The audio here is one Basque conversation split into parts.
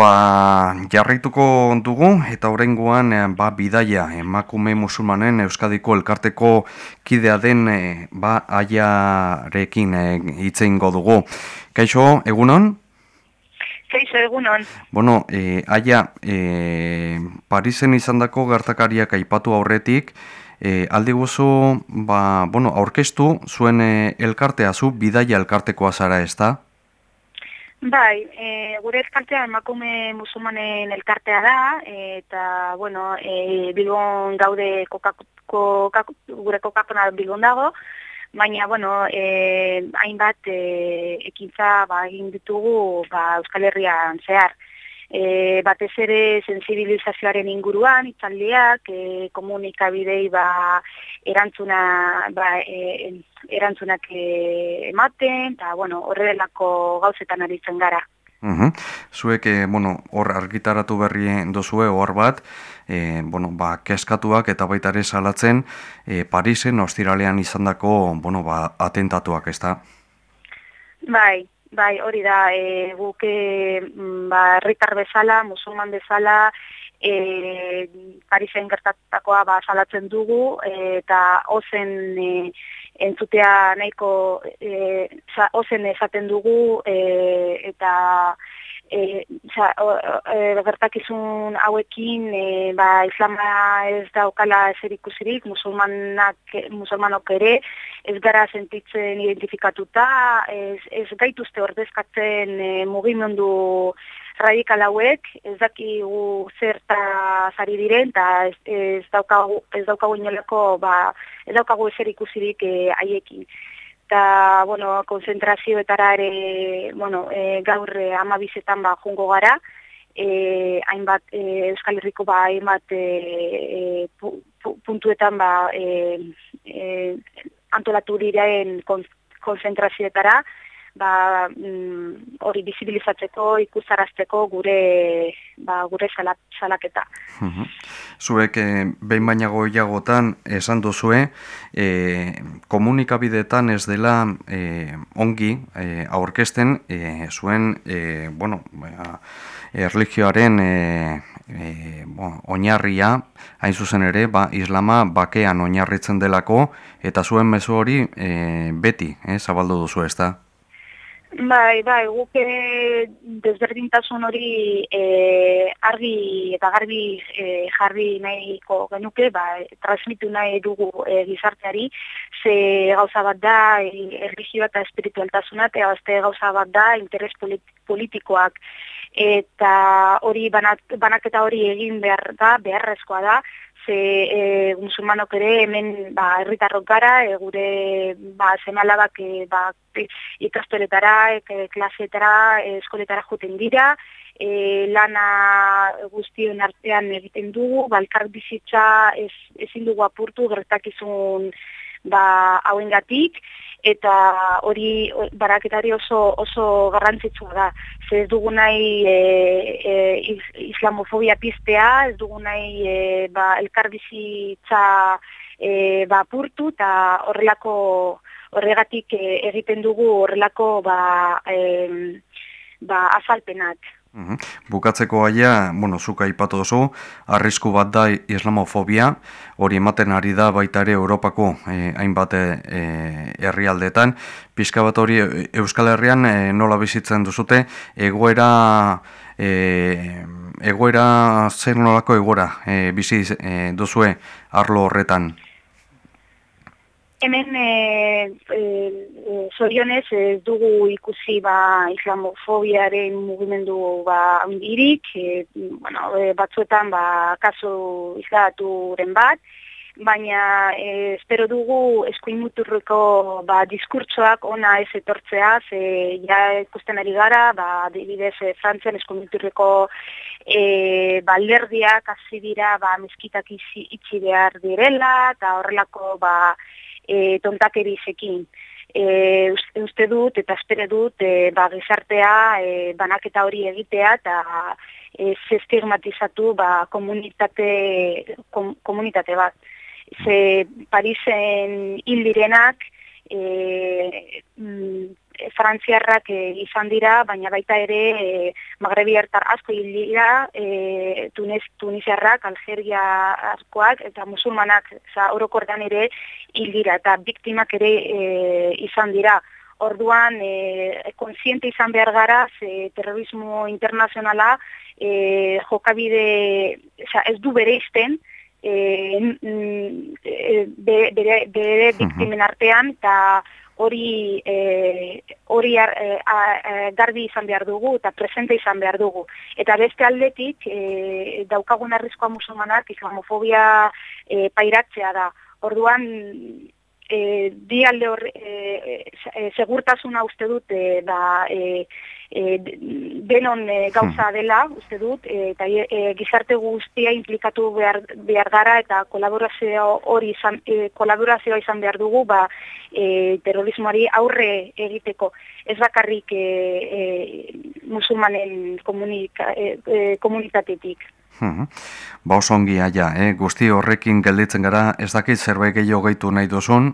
ba, jarraituko dugu eta horrengoan eh, ba, bidaia emakume musulmanen Euskadiko elkarteko kidea den eh, ba, aiarekin hitzein dugu. Kaixo, egunon? Kaixo, egunon. Bueno, e, aia, e, Parisen izan dako gertakariak aipatu aurretik, e, aldi guzu, ba, bueno, aurkeztu zuen elkartea zu, bidaia elkartekoa zara ez da? Bai, e, gure elkartea emakume musulmanen elkartea da, eta, bueno, e, bilbon gaude kokak, kokak, gure kokakona bilbon dago, baina, bueno, e, hainbat e, ekintza ba, egin ditugu ba, Euskal Herrian zehar. E, batez ere sensibilizazioaren inguruan, itzaldiak, e, komunikabidei ba, erantzuna, ba, e, erantzunak e, ematen, eta bueno, horrelako gauzetan aritzen gara. Uhum. Zuek, e, bueno, hor argitaratu berri dozue, hor bat, e, bueno, ba, keskatuak eta baita ere salatzen e, Parisen ostiralean izandako, bueno, ba, atentatuak, ez da? Bai, Bai, hori da, e, guk e, ba, herritar bezala, musulman bezala, e, Parisen gertatakoa ba, salatzen dugu, e, eta ozen e, entzutea nahiko e, ozen esaten dugu, e, eta e, za, o, e, gertakizun hauekin e, ba, islama ez daukala ezer ikusirik, musulmanak, musulmanok ere, ez gara sentitzen identifikatuta, ez, ez gaituzte ordezkatzen e, mugimendu radikal hauek, ez dakigu zerta zari diren, eta ez, ez daukagu, inoleko, ba, ez daukagu ezer ikusirik e, haiekin. Eta bueno, konzentrazioetara ere bueno, e, gaur e, amabizetan ba, jungo gara, e, hainbat e, Euskal Herriko ba, hainbat e, pu, puntuetan ba, e, e, antolatu diren konzentrazioetara, ba, mm, hori bizibilizatzeko, ikusarazteko gure, ba, gure salaketa. Zuek, e, behin baina goiagotan, esan duzue, e, komunikabidetan ez dela e, ongi e, aurkesten e, zuen, e, bueno, ba, erligioaren e, e, bo, oinarria, hain zuzen ere, ba, islama bakean oinarritzen delako, eta zuen mezu hori e, beti, e, zabaldu duzu ez da? Bai, bai, guk desberdintasun hori e, argi eta garbi e, jarri nahiko genuke, ba, transmitu nahi dugu e, gizarteari, ze gauza bat da erligioa eta espiritualtasuna, eta azte gauza bat da interes politikoak. Eta hori banak, banaketa hori egin behar da, beharrezkoa da, ze e, musulmanok ere hemen ba, erritarrok gara, e, gure ba, zemalabak e, ba, ikastoretara, e, klasetara, e, eskoletara juten dira, e, lana guztion artean egiten dugu, balkar bizitza ez, ezin dugu apurtu gertakizun ba, hauen gatik, eta hori baraketari oso oso garrantzitsua da. Ze ez dugu nahi e, e, islamofobia piztea, ez dugu nahi e, ba, elkarbizitza e, ba, purtu eta horrelako horregatik e, egiten dugu horrelako ba, e, ba, azalpenak. Bukatzeko aia, bueno, zuka ipatu duzu, arrisku bat da islamofobia, hori ematen ari da baita ere Europako eh, hainbat eh, herrialdetan. Pizka bat hori Euskal Herrian eh, nola bizitzen duzute, egoera, eh, egoera zer nolako egoera eh, bizi eh, duzue arlo horretan? Hemen e, e, zorionez ez dugu ikusi ba, islamofobiaren mugimendu ba, ondirik, e, bueno, e, batzuetan ba, kaso izlaturen bat, baina e, espero dugu eskuin muturreko ba, diskurtsoak ona ez etortzea, ze ja ikusten ari gara, ba, dibidez e, Frantzian eskuin muturreko e, balderdiak hasi dira ba, miskitak itxi behar direla, eta horrelako ba, e, tontakerizekin. E, uste dut eta espere dut e, ba, gizartea e, banaketa hori egitea eta e, zestigmatizatu ba, komunitate, kom, komunitate bat. Ze Parisen hil direnak e, mm, frantziarrak e, izan dira, baina baita ere e, magrebiartar asko hil dira, e, Tunez, Tuniziarrak, Algeria askoak, eta musulmanak, za, orokordan ere hil dira, eta biktimak ere e, izan dira. Orduan, e, konsiente izan behar gara, ze terrorismo internazionala e, jokabide, ez du bere izten, e, bere, bere, bere biktimen artean, eta hori e, hori e, garbi izan behar dugu eta presente izan behar dugu. Eta beste aldetik e, daukagun arriskoa musulmanak islamofobia e, pairatzea da. Orduan e, di alde hor, e, e, segurtasuna uste dut e, da, e, e, denon e, gauza hmm. dela, uste dut, e, eta e, gizarte guztia implikatu behar, behar gara eta kolaborazio hori izan, e, kolaborazioa izan behar dugu, ba, e, terrorismoari aurre egiteko. Ez bakarrik e, e, musulmanen komunika, e, e, komunitatetik. Hmm. Ba oso ongi aia, eh? guzti horrekin gelditzen gara, ez dakit zerbait gehiago gaitu nahi duzun,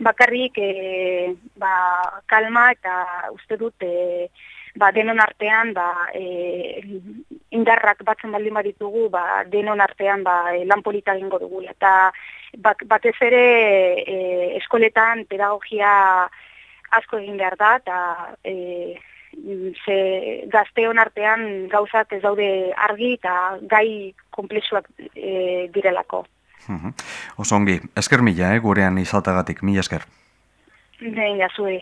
bakarrik e, ba, kalma eta uste dut e, ba, denon artean ba, e, indarrak batzen baldin baditugu ba, denon artean ba, e, lan polita egingo dugu. Eta batez ere e, eskoletan pedagogia asko egin behar da eta e, ze gazteon artean gauzak ez daude argi eta gai komplexuak e, direlako. Mhm. Oso ongi, esker mila, eh, gurean izatagatik, mila esker. Venga, zue,